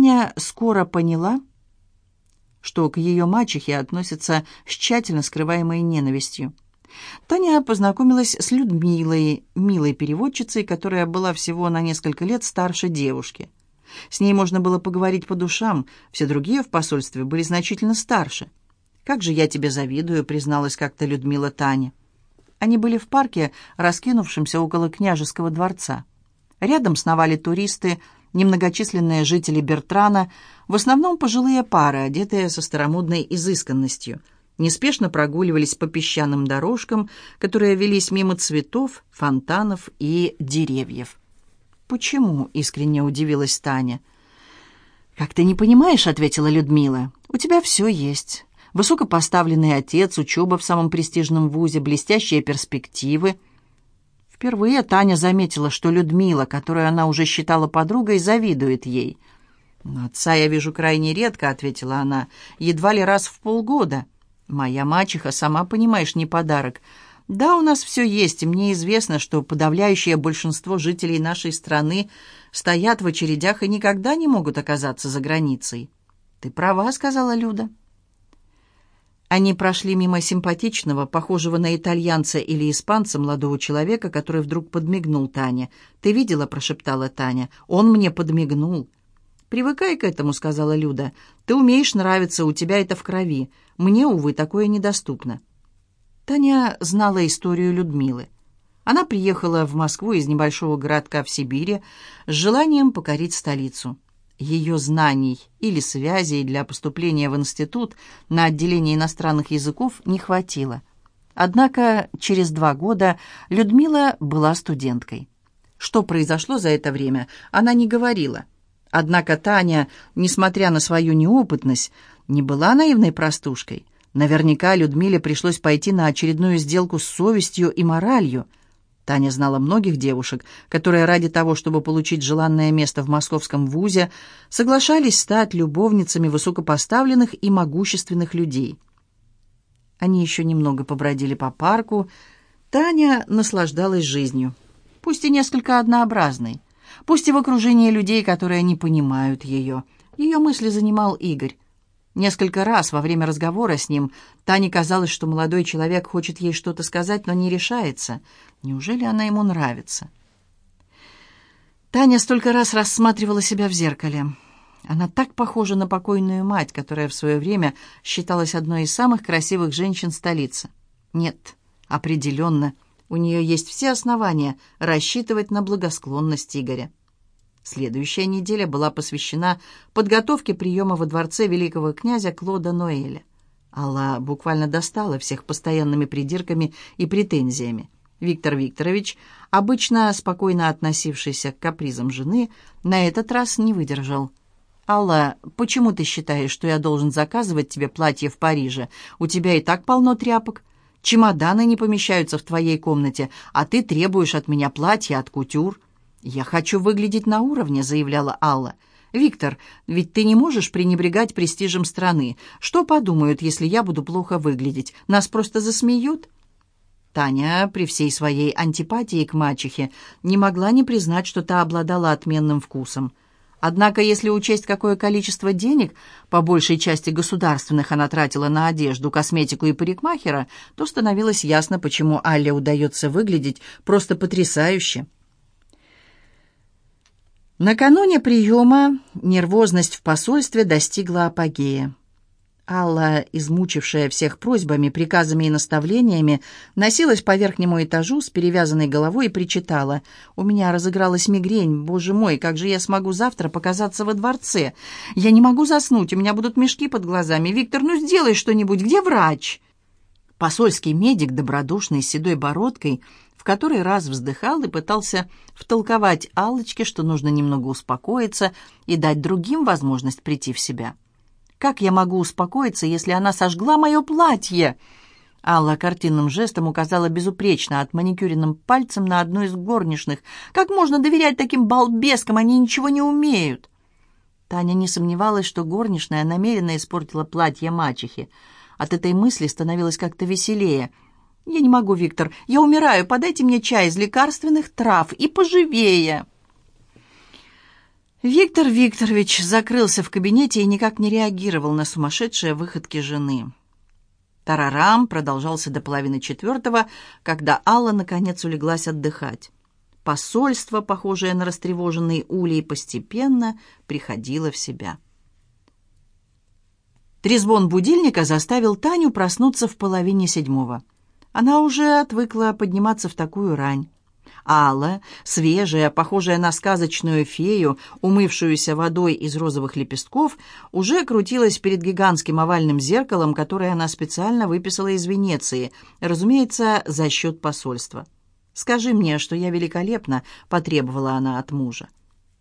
Таня скоро поняла, что к ее мачехе относятся с тщательно скрываемой ненавистью. Таня познакомилась с Людмилой, милой переводчицей, которая была всего на несколько лет старше девушки. С ней можно было поговорить по душам, все другие в посольстве были значительно старше. «Как же я тебе завидую», — призналась как-то Людмила Тане. Они были в парке, раскинувшемся около княжеского дворца. Рядом сновали туристы, немногочисленные жители Бертрана, в основном пожилые пары, одетые со старомодной изысканностью — неспешно прогуливались по песчаным дорожкам, которые велись мимо цветов, фонтанов и деревьев. «Почему?» — искренне удивилась Таня. «Как ты не понимаешь», — ответила Людмила, — «у тебя все есть. Высокопоставленный отец, учеба в самом престижном вузе, блестящие перспективы». Впервые Таня заметила, что Людмила, которую она уже считала подругой, завидует ей. «Отца я вижу крайне редко», — ответила она, — «едва ли раз в полгода». Моя мачеха, сама понимаешь, не подарок. Да, у нас все есть, и мне известно, что подавляющее большинство жителей нашей страны стоят в очередях и никогда не могут оказаться за границей. Ты права, сказала Люда. Они прошли мимо симпатичного, похожего на итальянца или испанца молодого человека, который вдруг подмигнул Тане. «Ты видела?» – прошептала Таня. «Он мне подмигнул». «Привыкай к этому», — сказала Люда. «Ты умеешь нравиться, у тебя это в крови. Мне, увы, такое недоступно». Таня знала историю Людмилы. Она приехала в Москву из небольшого городка в Сибири с желанием покорить столицу. Ее знаний или связей для поступления в институт на отделение иностранных языков не хватило. Однако через два года Людмила была студенткой. Что произошло за это время, она не говорила. Однако Таня, несмотря на свою неопытность, не была наивной простушкой. Наверняка Людмиле пришлось пойти на очередную сделку с совестью и моралью. Таня знала многих девушек, которые ради того, чтобы получить желанное место в московском вузе, соглашались стать любовницами высокопоставленных и могущественных людей. Они еще немного побродили по парку. Таня наслаждалась жизнью, пусть и несколько однообразной. Пусть и в окружении людей, которые не понимают ее. Ее мысли занимал Игорь. Несколько раз во время разговора с ним Тане казалось, что молодой человек хочет ей что-то сказать, но не решается. Неужели она ему нравится? Таня столько раз рассматривала себя в зеркале. Она так похожа на покойную мать, которая в свое время считалась одной из самых красивых женщин столицы. Нет, определенно, у нее есть все основания рассчитывать на благосклонность Игоря. Следующая неделя была посвящена подготовке приема во дворце великого князя Клода Ноэля. Алла буквально достала всех постоянными придирками и претензиями. Виктор Викторович, обычно спокойно относившийся к капризам жены, на этот раз не выдержал. «Алла, почему ты считаешь, что я должен заказывать тебе платье в Париже? У тебя и так полно тряпок. Чемоданы не помещаются в твоей комнате, а ты требуешь от меня платья от кутюр». «Я хочу выглядеть на уровне», — заявляла Алла. «Виктор, ведь ты не можешь пренебрегать престижем страны. Что подумают, если я буду плохо выглядеть? Нас просто засмеют?» Таня, при всей своей антипатии к мачехе, не могла не признать, что та обладала отменным вкусом. Однако, если учесть, какое количество денег, по большей части государственных, она тратила на одежду, косметику и парикмахера, то становилось ясно, почему Алле удается выглядеть просто потрясающе. Накануне приема нервозность в посольстве достигла апогея. Алла, измучившая всех просьбами, приказами и наставлениями, носилась по верхнему этажу с перевязанной головой и причитала. «У меня разыгралась мигрень. Боже мой, как же я смогу завтра показаться во дворце? Я не могу заснуть, у меня будут мешки под глазами. Виктор, ну сделай что-нибудь, где врач?» Посольский медик, добродушный, с седой бородкой, в который раз вздыхал и пытался втолковать Аллочке, что нужно немного успокоиться и дать другим возможность прийти в себя. Как я могу успокоиться, если она сожгла мое платье?» Алла картинным жестом указала безупречно отманикюренным пальцем на одну из горничных. «Как можно доверять таким балбескам? Они ничего не умеют!» Таня не сомневалась, что горничная намеренно испортила платье мачехи. От этой мысли становилось как-то веселее. «Я не могу, Виктор. Я умираю. Подайте мне чай из лекарственных трав. И поживее!» Виктор Викторович закрылся в кабинете и никак не реагировал на сумасшедшие выходки жены. Тарарам продолжался до половины четвертого, когда Алла наконец улеглась отдыхать. Посольство, похожее на растревоженный улей, постепенно приходило в себя. Трезвон будильника заставил Таню проснуться в половине седьмого. Она уже отвыкла подниматься в такую рань. Алла, свежая, похожая на сказочную фею, умывшуюся водой из розовых лепестков, уже крутилась перед гигантским овальным зеркалом, которое она специально выписала из Венеции, разумеется, за счет посольства. «Скажи мне, что я великолепна», — потребовала она от мужа.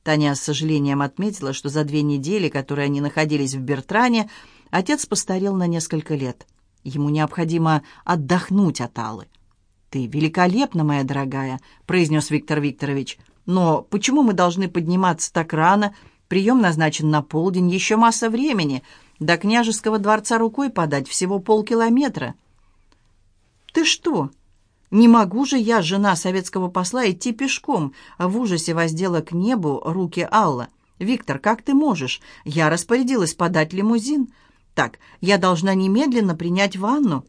Таня с сожалением отметила, что за две недели, которые они находились в Бертране, отец постарел на несколько лет. Ему необходимо отдохнуть от Аллы. «Ты великолепна, моя дорогая», — произнес Виктор Викторович. «Но почему мы должны подниматься так рано? Прием назначен на полдень, еще масса времени. До княжеского дворца рукой подать всего полкилометра». «Ты что? Не могу же я, жена советского посла, идти пешком?» В ужасе воздела к небу руки Алла. «Виктор, как ты можешь? Я распорядилась подать лимузин. Так, я должна немедленно принять ванну».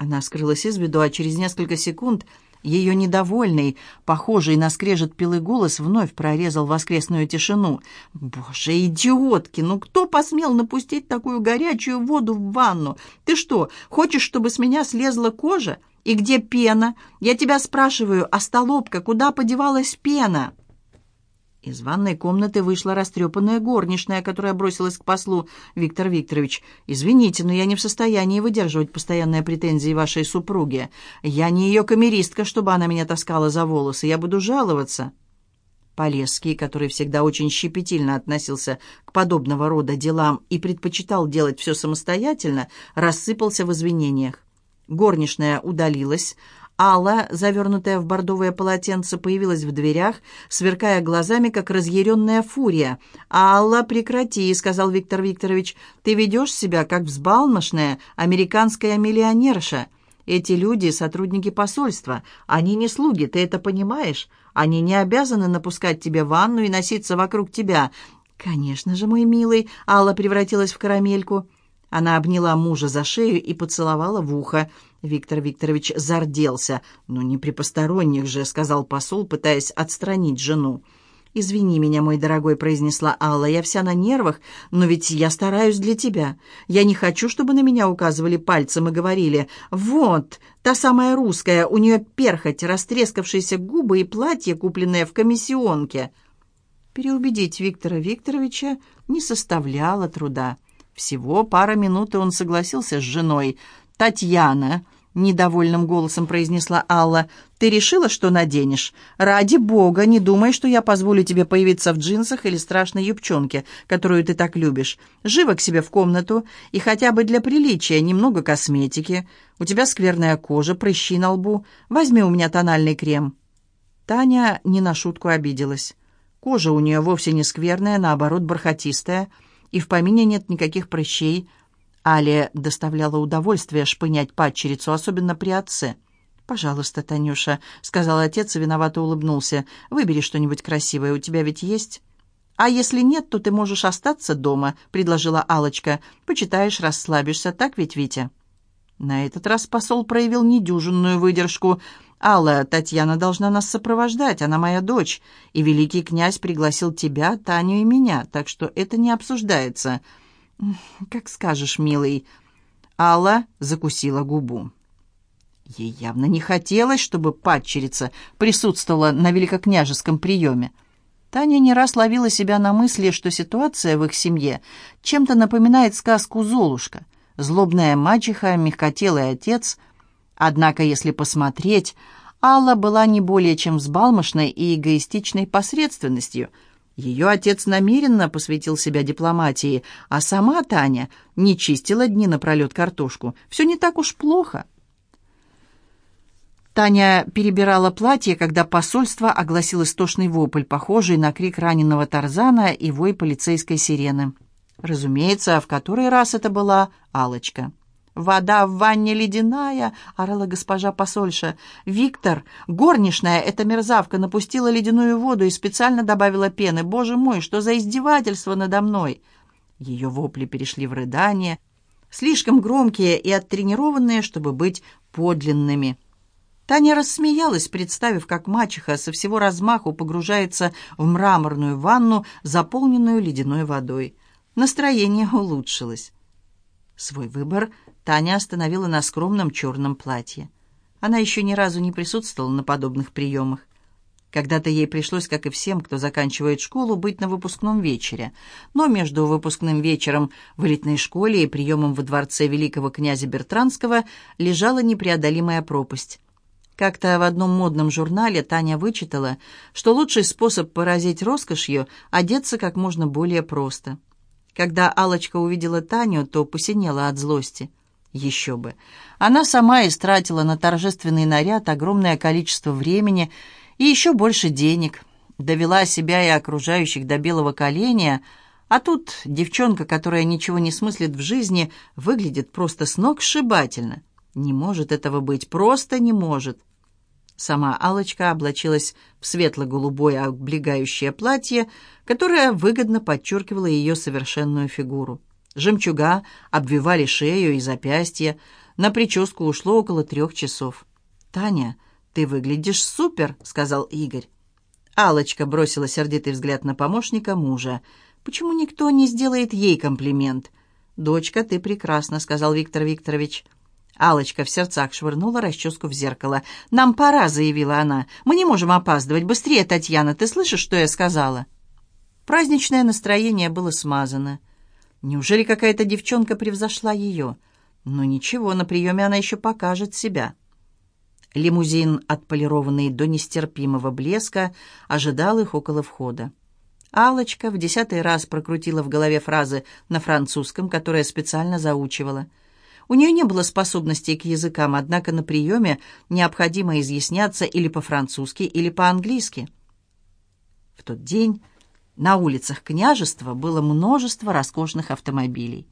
Она скрылась из виду, а через несколько секунд ее недовольный, похожий на скрежет пилы голос вновь прорезал воскресную тишину. «Боже, идиотки! Ну кто посмел напустить такую горячую воду в ванну? Ты что, хочешь, чтобы с меня слезла кожа? И где пена? Я тебя спрашиваю, а столопка, куда подевалась пена?» Из ванной комнаты вышла растрепанная горничная, которая бросилась к послу. «Виктор Викторович, извините, но я не в состоянии выдерживать постоянные претензии вашей супруги. Я не ее камеристка, чтобы она меня таскала за волосы. Я буду жаловаться». Полесский, который всегда очень щепетильно относился к подобного рода делам и предпочитал делать все самостоятельно, рассыпался в извинениях. Горничная удалилась, Алла, завернутая в бордовое полотенце, появилась в дверях, сверкая глазами, как разъяренная фурия. «Алла, прекрати», — сказал Виктор Викторович, — «ты ведешь себя, как взбалмошная американская миллионерша. Эти люди — сотрудники посольства, они не слуги, ты это понимаешь? Они не обязаны напускать тебе ванну и носиться вокруг тебя». «Конечно же, мой милый», — Алла превратилась в карамельку. Она обняла мужа за шею и поцеловала в ухо. Виктор Викторович зарделся. «Ну, не при посторонних же», — сказал посол, пытаясь отстранить жену. «Извини меня, мой дорогой», — произнесла Алла. «Я вся на нервах, но ведь я стараюсь для тебя. Я не хочу, чтобы на меня указывали пальцем и говорили, «Вот, та самая русская, у нее перхоть, растрескавшиеся губы и платье, купленное в комиссионке». Переубедить Виктора Викторовича не составляло труда. Всего пара минут, и он согласился с женой — «Татьяна», — недовольным голосом произнесла Алла, — «ты решила, что наденешь? Ради бога, не думай, что я позволю тебе появиться в джинсах или страшной юбчонке, которую ты так любишь. Живо к себе в комнату и хотя бы для приличия немного косметики. У тебя скверная кожа, прыщи на лбу. Возьми у меня тональный крем». Таня не на шутку обиделась. Кожа у нее вовсе не скверная, наоборот, бархатистая, и в помине нет никаких прыщей — Але доставляло удовольствие шпынять падчерицу, особенно при отце. «Пожалуйста, Танюша», — сказал отец и виновато улыбнулся. «Выбери что-нибудь красивое, у тебя ведь есть?» «А если нет, то ты можешь остаться дома», — предложила алочка «Почитаешь, расслабишься, так ведь, Витя?» На этот раз посол проявил недюжинную выдержку. «Алла, Татьяна должна нас сопровождать, она моя дочь, и великий князь пригласил тебя, Таню и меня, так что это не обсуждается». «Как скажешь, милый». Алла закусила губу. Ей явно не хотелось, чтобы падчерица присутствовала на великокняжеском приеме. Таня не раз ловила себя на мысли, что ситуация в их семье чем-то напоминает сказку «Золушка». Злобная мачеха, мягкотелый отец. Однако, если посмотреть, Алла была не более чем взбалмошной и эгоистичной посредственностью – ее отец намеренно посвятил себя дипломатии, а сама Таня не чистила дни напролет картошку. Все не так уж плохо. Таня перебирала платье, когда посольство огласил истошный вопль, похожий на крик раненого Тарзана и вой полицейской сирены. Разумеется, в который раз это была алочка «Вода в ванне ледяная!» — орала госпожа посольша. «Виктор, горничная, эта мерзавка, напустила ледяную воду и специально добавила пены. Боже мой, что за издевательство надо мной!» Ее вопли перешли в рыдание, слишком громкие и оттренированные, чтобы быть подлинными. Таня рассмеялась, представив, как мачеха со всего размаху погружается в мраморную ванну, заполненную ледяной водой. Настроение улучшилось. Свой выбор Таня остановила на скромном черном платье. Она еще ни разу не присутствовала на подобных приемах. Когда-то ей пришлось, как и всем, кто заканчивает школу, быть на выпускном вечере. Но между выпускным вечером в элитной школе и приемом во дворце великого князя Бертранского лежала непреодолимая пропасть. Как-то в одном модном журнале Таня вычитала, что лучший способ поразить роскошью – одеться как можно более просто – когда алочка увидела Таню, то посинела от злости. Еще бы. Она сама истратила на торжественный наряд огромное количество времени и еще больше денег. Довела себя и окружающих до белого коленя, а тут девчонка, которая ничего не смыслит в жизни, выглядит просто с ног сшибательно. Не может этого быть, просто не может. Сама алочка облачилась в светло-голубое облегающее платье, которое выгодно подчеркивало ее совершенную фигуру. Жемчуга обвивали шею и запястье. На прическу ушло около трех часов. «Таня, ты выглядишь супер», — сказал Игорь. алочка бросила сердитый взгляд на помощника мужа. «Почему никто не сделает ей комплимент?» «Дочка, ты прекрасна», — сказал Виктор Викторович алочка в сердцах швырнула расческу в зеркало. «Нам пора», — заявила она. «Мы не можем опаздывать. Быстрее, Татьяна, ты слышишь, что я сказала?» Праздничное настроение было смазано. Неужели какая-то девчонка превзошла ее? Но ничего, на приеме она еще покажет себя. Лимузин, отполированный до нестерпимого блеска, ожидал их около входа. алочка в десятый раз прокрутила в голове фразы на французском, которые специально заучивала — у нее не было способностей к языкам, однако на приеме необходимо изъясняться или по-французски, или по-английски. В тот день на улицах княжества было множество роскошных автомобилей.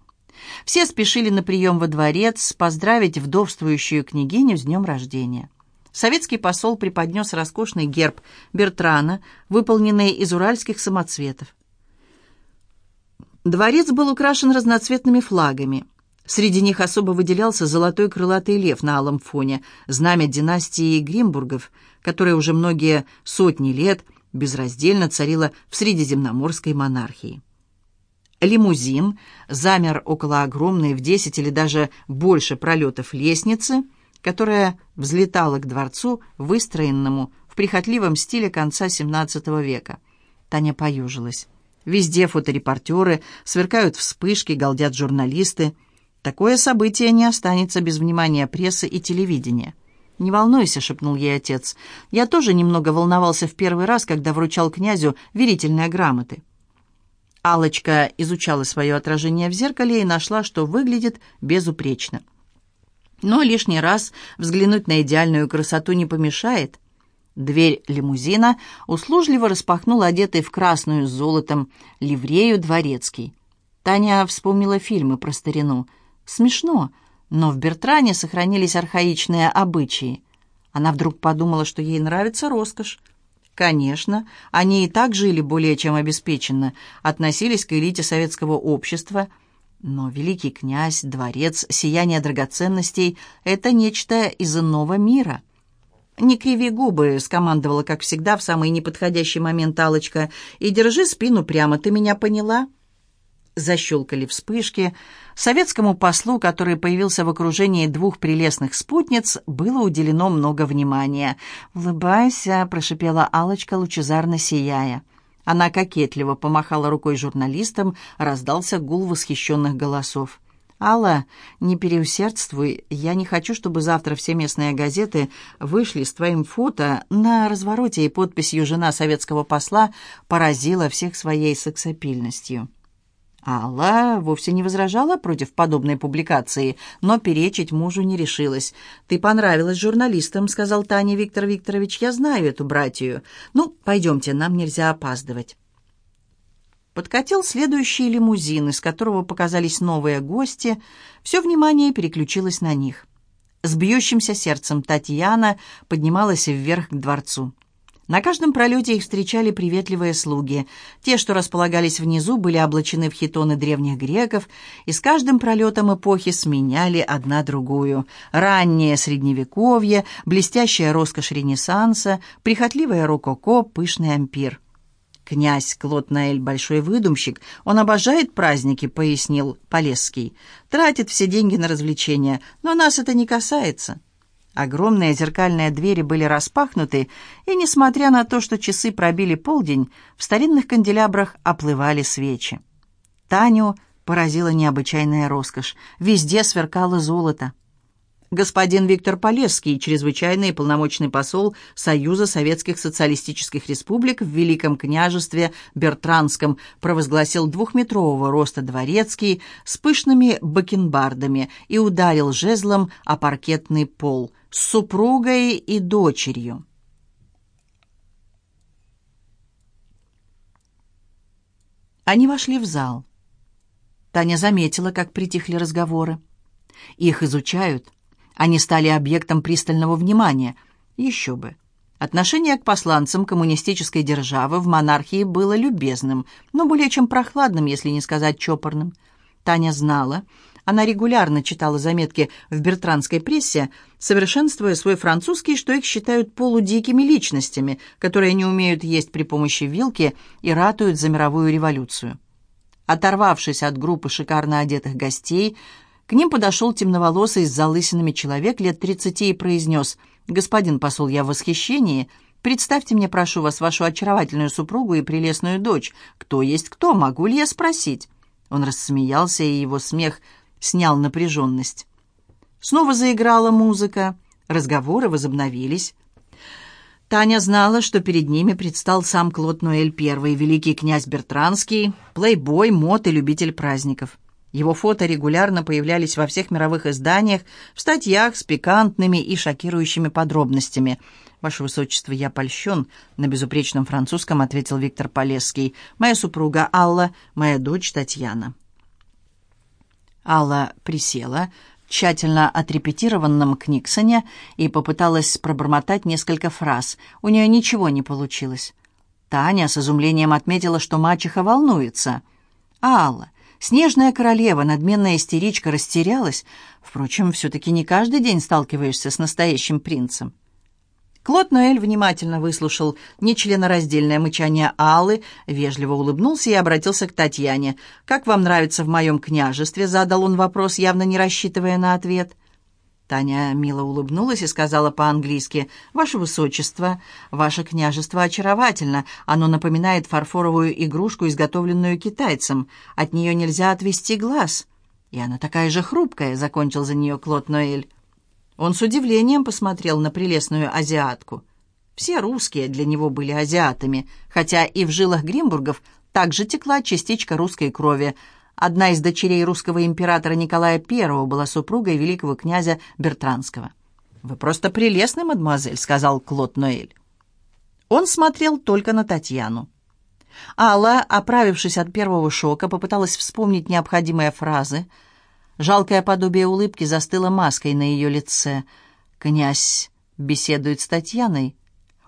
Все спешили на прием во дворец поздравить вдовствующую княгиню с днем рождения. Советский посол преподнес роскошный герб Бертрана, выполненный из уральских самоцветов. Дворец был украшен разноцветными флагами – Среди них особо выделялся золотой крылатый лев на алом фоне, знамя династии Гримбургов, которая уже многие сотни лет безраздельно царила в средиземноморской монархии. Лимузин замер около огромной в десять или даже больше пролетов лестницы, которая взлетала к дворцу, выстроенному в прихотливом стиле конца XVII века. Таня поюжилась. Везде фоторепортеры, сверкают вспышки, галдят журналисты – Такое событие не останется без внимания прессы и телевидения. «Не волнуйся», — шепнул ей отец. «Я тоже немного волновался в первый раз, когда вручал князю верительные грамоты». алочка изучала свое отражение в зеркале и нашла, что выглядит безупречно. Но лишний раз взглянуть на идеальную красоту не помешает. Дверь лимузина услужливо распахнул одетый в красную с золотом ливрею дворецкий. Таня вспомнила фильмы про старину — Смешно, но в Бертране сохранились архаичные обычаи. Она вдруг подумала, что ей нравится роскошь. Конечно, они и так жили более чем обеспеченно, относились к элите советского общества, но великий князь, дворец, сияние драгоценностей — это нечто из иного мира. «Не криви губы», — скомандовала, как всегда, в самый неподходящий момент алочка «и держи спину прямо, ты меня поняла?» Защелкали вспышки. Советскому послу, который появился в окружении двух прелестных спутниц, было уделено много внимания. «Улыбайся», — прошипела алочка лучезарно сияя. Она кокетливо помахала рукой журналистам, раздался гул восхищенных голосов. «Алла, не переусердствуй. Я не хочу, чтобы завтра все местные газеты вышли с твоим фото на развороте и подписью «Жена советского посла» поразила всех своей сексапильностью». Алла вовсе не возражала против подобной публикации, но перечить мужу не решилась. «Ты понравилась журналистам», — сказал Таня Виктор Викторович. «Я знаю эту братью. Ну, пойдемте, нам нельзя опаздывать». Подкатил следующий лимузин, из которого показались новые гости. Все внимание переключилось на них. С бьющимся сердцем Татьяна поднималась вверх к дворцу. На каждом пролете их встречали приветливые слуги. Те, что располагались внизу, были облачены в хитоны древних греков и с каждым пролетом эпохи сменяли одна другую. Раннее Средневековье, блестящая роскошь Ренессанса, прихотливая рококо, пышный ампир. «Князь Клод Наэль – большой выдумщик. Он обожает праздники», – пояснил Полесский. «Тратит все деньги на развлечения, но нас это не касается». Огромные зеркальные двери были распахнуты, и, несмотря на то, что часы пробили полдень, в старинных канделябрах оплывали свечи. Таню поразила необычайная роскошь. Везде сверкало золото. Господин Виктор Полесский, чрезвычайный и полномочный посол Союза Советских Социалистических Республик в Великом княжестве Бертранском, провозгласил двухметрового роста дворецкий с пышными бакенбардами и ударил жезлом о паркетный пол с супругой и дочерью. Они вошли в зал. Таня заметила, как притихли разговоры. Их изучают. Они стали объектом пристального внимания. Еще бы. Отношение к посланцам коммунистической державы в монархии было любезным, но более чем прохладным, если не сказать чопорным. Таня знала, она регулярно читала заметки в бертранской прессе, совершенствуя свой французский, что их считают полудикими личностями, которые не умеют есть при помощи вилки и ратуют за мировую революцию. Оторвавшись от группы шикарно одетых гостей, к ним подошел темноволосый с залысинами человек лет тридцати и произнес «Господин посол, я в восхищении. Представьте мне, прошу вас, вашу очаровательную супругу и прелестную дочь. Кто есть кто, могу ли я спросить?» Он рассмеялся, и его смех – снял напряженность. Снова заиграла музыка, разговоры возобновились. Таня знала, что перед ними предстал сам Клод Ноэль I, великий князь Бертранский, плейбой, мод и любитель праздников. Его фото регулярно появлялись во всех мировых изданиях, в статьях с пикантными и шокирующими подробностями. «Ваше Высочество, я польщен», — на безупречном французском ответил Виктор Полесский. «Моя супруга Алла, моя дочь Татьяна». Алла присела, тщательно отрепетированном Книксоне, и попыталась пробормотать несколько фраз. У нее ничего не получилось. Таня с изумлением отметила, что мачеха волнуется. Алла, снежная королева, надменная истеричка, растерялась. Впрочем, все-таки не каждый день сталкиваешься с настоящим принцем. Клод Ноэль внимательно выслушал нечленораздельное мычание Аллы, вежливо улыбнулся и обратился к Татьяне. «Как вам нравится в моем княжестве?» — задал он вопрос, явно не рассчитывая на ответ. Таня мило улыбнулась и сказала по-английски, «Ваше Высочество, ваше княжество очаровательно. Оно напоминает фарфоровую игрушку, изготовленную китайцем. От нее нельзя отвести глаз». «И она такая же хрупкая», — закончил за нее Клод Ноэль. Он с удивлением посмотрел на прелестную азиатку. Все русские для него были азиатами, хотя и в жилах Гримбургов также текла частичка русской крови. Одна из дочерей русского императора Николая I была супругой великого князя Бертранского. «Вы просто прелестны, мадемуазель», — сказал Клод Ноэль. Он смотрел только на Татьяну. Алла, оправившись от первого шока, попыталась вспомнить необходимые фразы — Жалкое подобие улыбки застыло маской на ее лице. Князь беседует с Татьяной.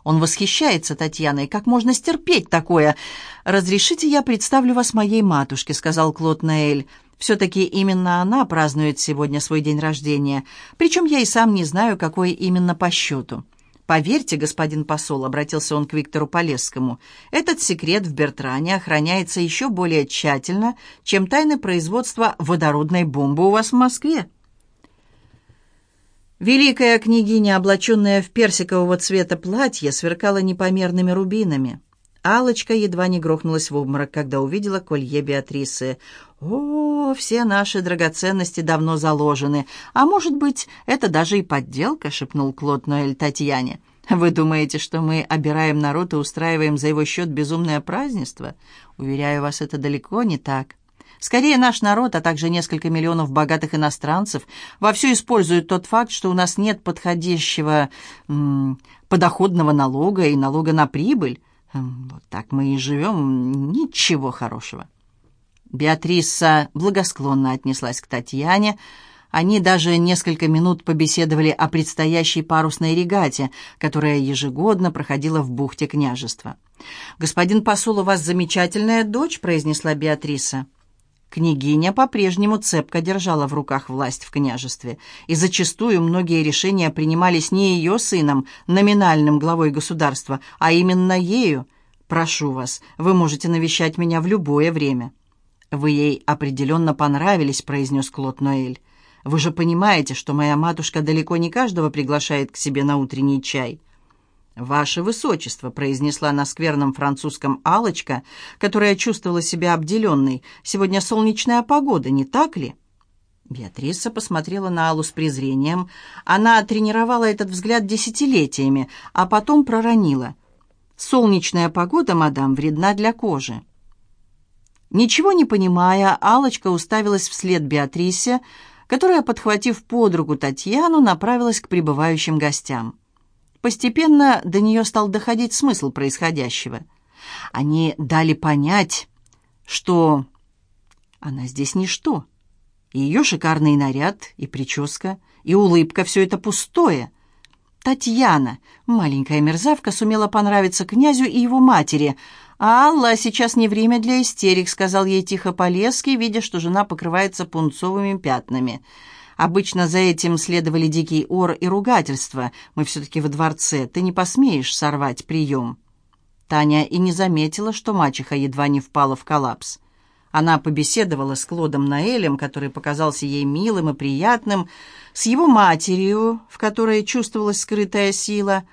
Он восхищается Татьяной. Как можно стерпеть такое? «Разрешите, я представлю вас моей матушке», — сказал Клод Наэль. «Все-таки именно она празднует сегодня свой день рождения. Причем я и сам не знаю, какой именно по счету». «Поверьте, господин посол», — обратился он к Виктору Полесскому, «этот секрет в Бертране охраняется еще более тщательно, чем тайны производства водородной бомбы у вас в Москве». Великая княгиня, облаченная в персикового цвета платье, сверкала непомерными рубинами. Алочка едва не грохнулась в обморок, когда увидела колье Беатрисы. «О, все наши драгоценности давно заложены. А может быть, это даже и подделка», — шепнул Клод Ноэль Татьяне. «Вы думаете, что мы обираем народ и устраиваем за его счет безумное празднество? Уверяю вас, это далеко не так. Скорее, наш народ, а также несколько миллионов богатых иностранцев вовсю используют тот факт, что у нас нет подходящего м подоходного налога и налога на прибыль, Вот так мы и живем. Ничего хорошего. Беатриса благосклонно отнеслась к Татьяне. Они даже несколько минут побеседовали о предстоящей парусной регате, которая ежегодно проходила в бухте княжества. «Господин посол, у вас замечательная дочь», — произнесла Беатриса. Княгиня по-прежнему цепко держала в руках власть в княжестве, и зачастую многие решения принимались не ее сыном, номинальным главой государства, а именно ею. «Прошу вас, вы можете навещать меня в любое время». «Вы ей определенно понравились», — произнес Клод Ноэль. «Вы же понимаете, что моя матушка далеко не каждого приглашает к себе на утренний чай». «Ваше Высочество», — произнесла на скверном французском алочка которая чувствовала себя обделенной, — «сегодня солнечная погода, не так ли?» Беатриса посмотрела на Аллу с презрением. Она тренировала этот взгляд десятилетиями, а потом проронила. «Солнечная погода, мадам, вредна для кожи». Ничего не понимая, алочка уставилась вслед Беатрисе, которая, подхватив под руку Татьяну, направилась к прибывающим гостям. Постепенно до нее стал доходить смысл происходящего. Они дали понять, что она здесь ничто. И ее шикарный наряд, и прическа, и улыбка — все это пустое. Татьяна, маленькая мерзавка, сумела понравиться князю и его матери. «А Алла, сейчас не время для истерик», — сказал ей тихо Полесский, видя, что жена покрывается пунцовыми пятнами. Обычно за этим следовали дикий ор и ругательство. Мы все-таки во дворце, ты не посмеешь сорвать прием. Таня и не заметила, что мачеха едва не впала в коллапс. Она побеседовала с Клодом Наэлем, который показался ей милым и приятным, с его матерью, в которой чувствовалась скрытая сила.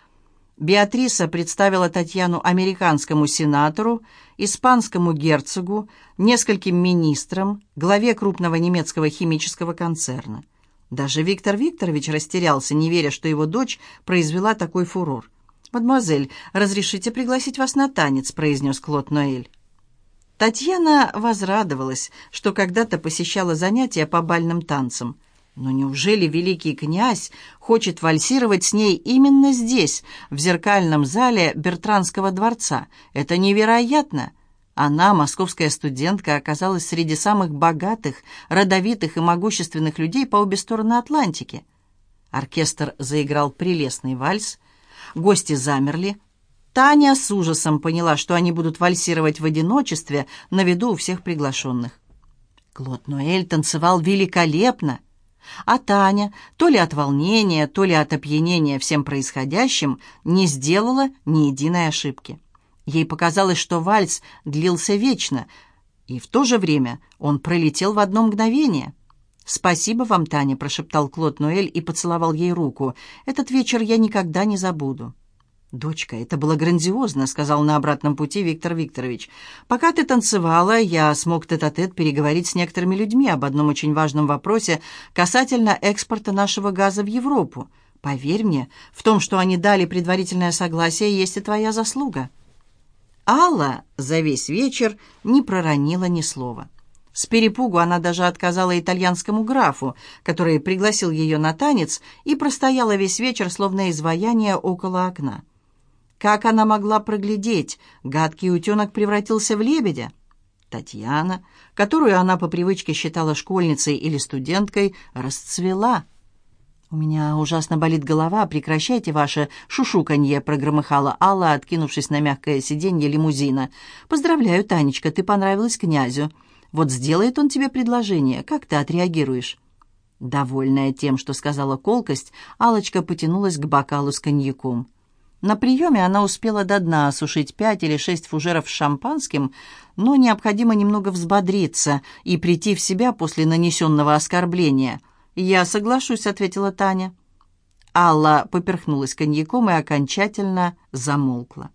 Беатриса представила Татьяну американскому сенатору, испанскому герцогу, нескольким министрам, главе крупного немецкого химического концерна. Даже Виктор Викторович растерялся, не веря, что его дочь произвела такой фурор. «Мадемуазель, разрешите пригласить вас на танец», — произнес Клод Ноэль. Татьяна возрадовалась, что когда-то посещала занятия по бальным танцам. Но неужели великий князь хочет вальсировать с ней именно здесь, в зеркальном зале Бертранского дворца? Это невероятно! Она, московская студентка, оказалась среди самых богатых, родовитых и могущественных людей по обе стороны Атлантики. Оркестр заиграл прелестный вальс. Гости замерли. Таня с ужасом поняла, что они будут вальсировать в одиночестве на виду у всех приглашенных. Клод Ноэль танцевал великолепно, а Таня, то ли от волнения, то ли от опьянения всем происходящим, не сделала ни единой ошибки. Ей показалось, что вальс длился вечно, и в то же время он пролетел в одно мгновение. «Спасибо вам, Таня», — прошептал Клод Ноэль и поцеловал ей руку. «Этот вечер я никогда не забуду». «Дочка, это было грандиозно», — сказал на обратном пути Виктор Викторович. «Пока ты танцевала, я смог тет-а-тет -тет переговорить с некоторыми людьми об одном очень важном вопросе касательно экспорта нашего газа в Европу. Поверь мне, в том, что они дали предварительное согласие, есть и твоя заслуга». Алла за весь вечер не проронила ни слова. С перепугу она даже отказала итальянскому графу, который пригласил ее на танец, и простояла весь вечер, словно изваяние около окна. Как она могла проглядеть? Гадкий утенок превратился в лебедя. Татьяна, которую она по привычке считала школьницей или студенткой, расцвела — «У меня ужасно болит голова, прекращайте ваше шушуканье», — прогромыхала Алла, откинувшись на мягкое сиденье лимузина. «Поздравляю, Танечка, ты понравилась князю. Вот сделает он тебе предложение, как ты отреагируешь?» Довольная тем, что сказала колкость, алочка потянулась к бокалу с коньяком. На приеме она успела до дна осушить пять или шесть фужеров с шампанским, но необходимо немного взбодриться и прийти в себя после нанесенного оскорбления — «Я соглашусь», — ответила Таня. Алла поперхнулась коньяком и окончательно замолкла.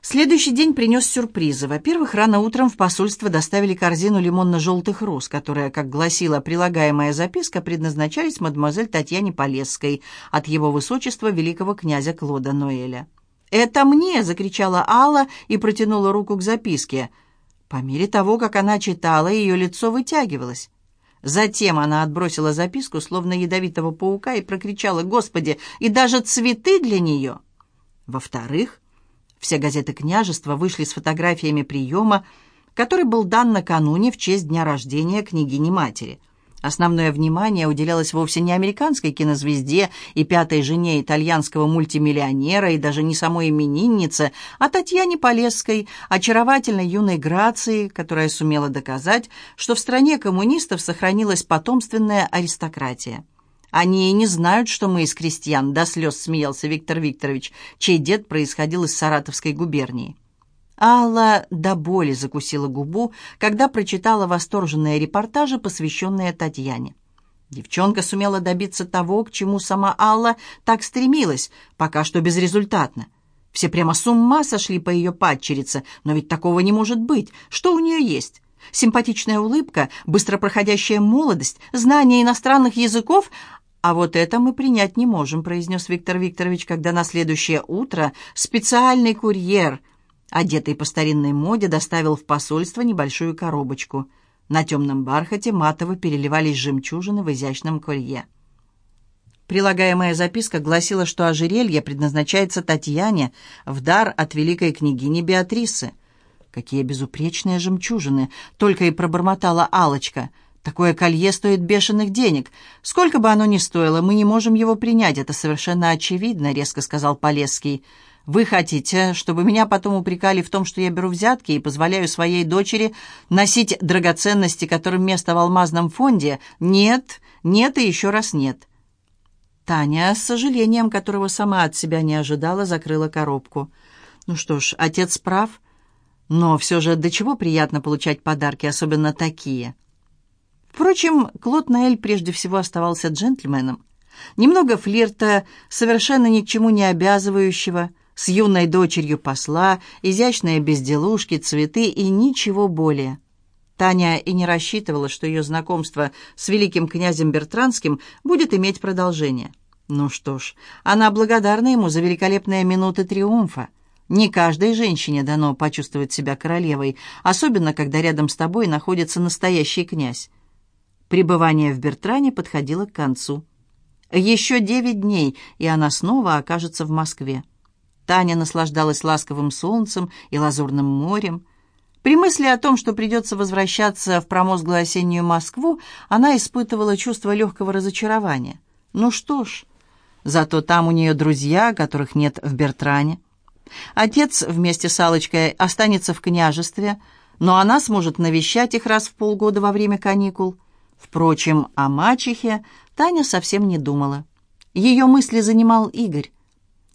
Следующий день принес сюрпризы. Во-первых, рано утром в посольство доставили корзину лимонно-желтых роз, которая, как гласила прилагаемая записка, предназначались мадемуазель Татьяне Полесской от его высочества великого князя Клода Ноэля. «Это мне!» — закричала Алла и протянула руку к записке. По мере того, как она читала, ее лицо вытягивалось. Затем она отбросила записку, словно ядовитого паука, и прокричала «Господи, и даже цветы для нее!» Во-вторых, Все газеты княжества вышли с фотографиями приема, который был дан накануне в честь дня рождения княгини-матери. Основное внимание уделялось вовсе не американской кинозвезде и пятой жене итальянского мультимиллионера и даже не самой имениннице, а Татьяне Полесской, очаровательной юной грации, которая сумела доказать, что в стране коммунистов сохранилась потомственная аристократия. «Они и не знают, что мы из крестьян», — до слез смеялся Виктор Викторович, чей дед происходил из Саратовской губернии. Алла до боли закусила губу, когда прочитала восторженные репортажи, посвященные Татьяне. Девчонка сумела добиться того, к чему сама Алла так стремилась, пока что безрезультатно. Все прямо с ума сошли по ее падчерице, но ведь такого не может быть. Что у нее есть? Симпатичная улыбка, быстро проходящая молодость, знание иностранных языков, «А вот это мы принять не можем», — произнес Виктор Викторович, когда на следующее утро специальный курьер — одетый по старинной моде, доставил в посольство небольшую коробочку. На темном бархате матово переливались жемчужины в изящном колье. Прилагаемая записка гласила, что ожерелье предназначается Татьяне в дар от великой княгини Беатрисы. «Какие безупречные жемчужины!» — только и пробормотала алочка Такое колье стоит бешеных денег. Сколько бы оно ни стоило, мы не можем его принять, это совершенно очевидно», — резко сказал Полесский. Вы хотите, чтобы меня потом упрекали в том, что я беру взятки и позволяю своей дочери носить драгоценности, которым место в алмазном фонде? Нет, нет и еще раз нет». Таня, с сожалением, которого сама от себя не ожидала, закрыла коробку. «Ну что ж, отец прав, но все же до чего приятно получать подарки, особенно такие». Впрочем, Клод Наэль прежде всего оставался джентльменом. Немного флирта, совершенно ни к чему не обязывающего – с юной дочерью посла, изящные безделушки, цветы и ничего более. Таня и не рассчитывала, что ее знакомство с великим князем Бертранским будет иметь продолжение. Ну что ж, она благодарна ему за великолепные минуты триумфа. Не каждой женщине дано почувствовать себя королевой, особенно когда рядом с тобой находится настоящий князь. Пребывание в Бертране подходило к концу. Еще девять дней, и она снова окажется в Москве. Таня наслаждалась ласковым солнцем и лазурным морем. При мысли о том, что придется возвращаться в промозглую осеннюю Москву, она испытывала чувство легкого разочарования. Ну что ж, зато там у нее друзья, которых нет в Бертране. Отец вместе с Алочкой останется в княжестве, но она сможет навещать их раз в полгода во время каникул. Впрочем, о мачехе Таня совсем не думала. Ее мысли занимал Игорь.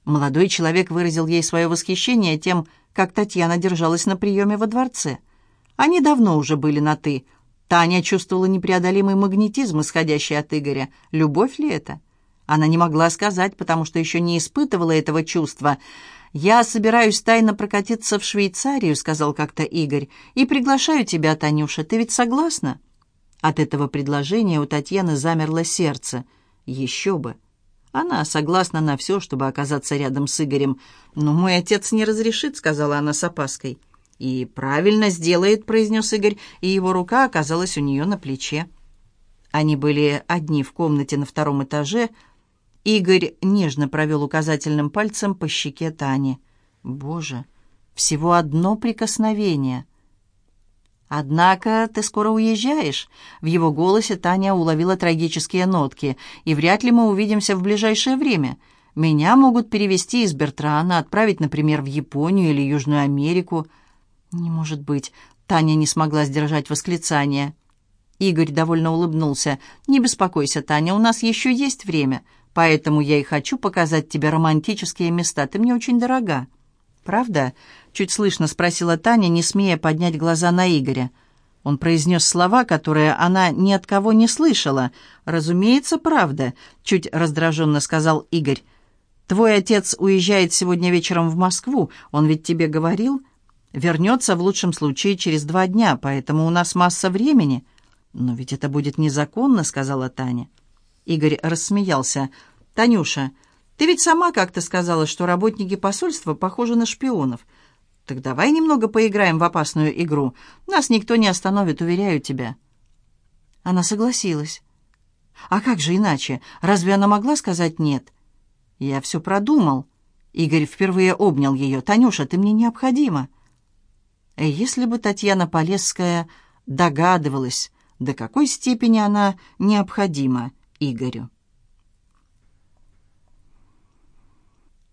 Молодой человек выразил ей свое восхищение тем, как Татьяна держалась на приеме во дворце. Они давно уже были на «ты». Таня чувствовала непреодолимый магнетизм, исходящий от Игоря. Любовь ли это? Она не могла сказать, потому что еще не испытывала этого чувства. «Я собираюсь тайно прокатиться в Швейцарию», — сказал как-то Игорь, «и приглашаю тебя, Танюша. Ты ведь согласна?» От этого предложения у Татьяны замерло сердце. «Еще бы!» Она согласна на все, чтобы оказаться рядом с Игорем. «Но мой отец не разрешит», — сказала она с опаской. «И правильно сделает», — произнес Игорь, и его рука оказалась у нее на плече. Они были одни в комнате на втором этаже. Игорь нежно провел указательным пальцем по щеке Тани. «Боже, всего одно прикосновение!» «Однако ты скоро уезжаешь». В его голосе Таня уловила трагические нотки. «И вряд ли мы увидимся в ближайшее время. Меня могут перевести из Бертрана, отправить, например, в Японию или Южную Америку». «Не может быть». Таня не смогла сдержать восклицание. Игорь довольно улыбнулся. «Не беспокойся, Таня, у нас еще есть время, поэтому я и хочу показать тебе романтические места. Ты мне очень дорога». «Правда?» — чуть слышно спросила Таня, не смея поднять глаза на Игоря. Он произнес слова, которые она ни от кого не слышала. «Разумеется, правда», — чуть раздраженно сказал Игорь. «Твой отец уезжает сегодня вечером в Москву, он ведь тебе говорил? Вернется в лучшем случае через два дня, поэтому у нас масса времени». «Но ведь это будет незаконно», — сказала Таня. Игорь рассмеялся. «Танюша, ты ведь сама как-то сказала, что работники посольства похожи на шпионов. Так давай немного поиграем в опасную игру. Нас никто не остановит, уверяю тебя». Она согласилась. А как же иначе? Разве она могла сказать «нет»? Я все продумал. Игорь впервые обнял ее. «Танюша, ты мне необходима». Если бы Татьяна Полесская догадывалась, до какой степени она необходима Игорю.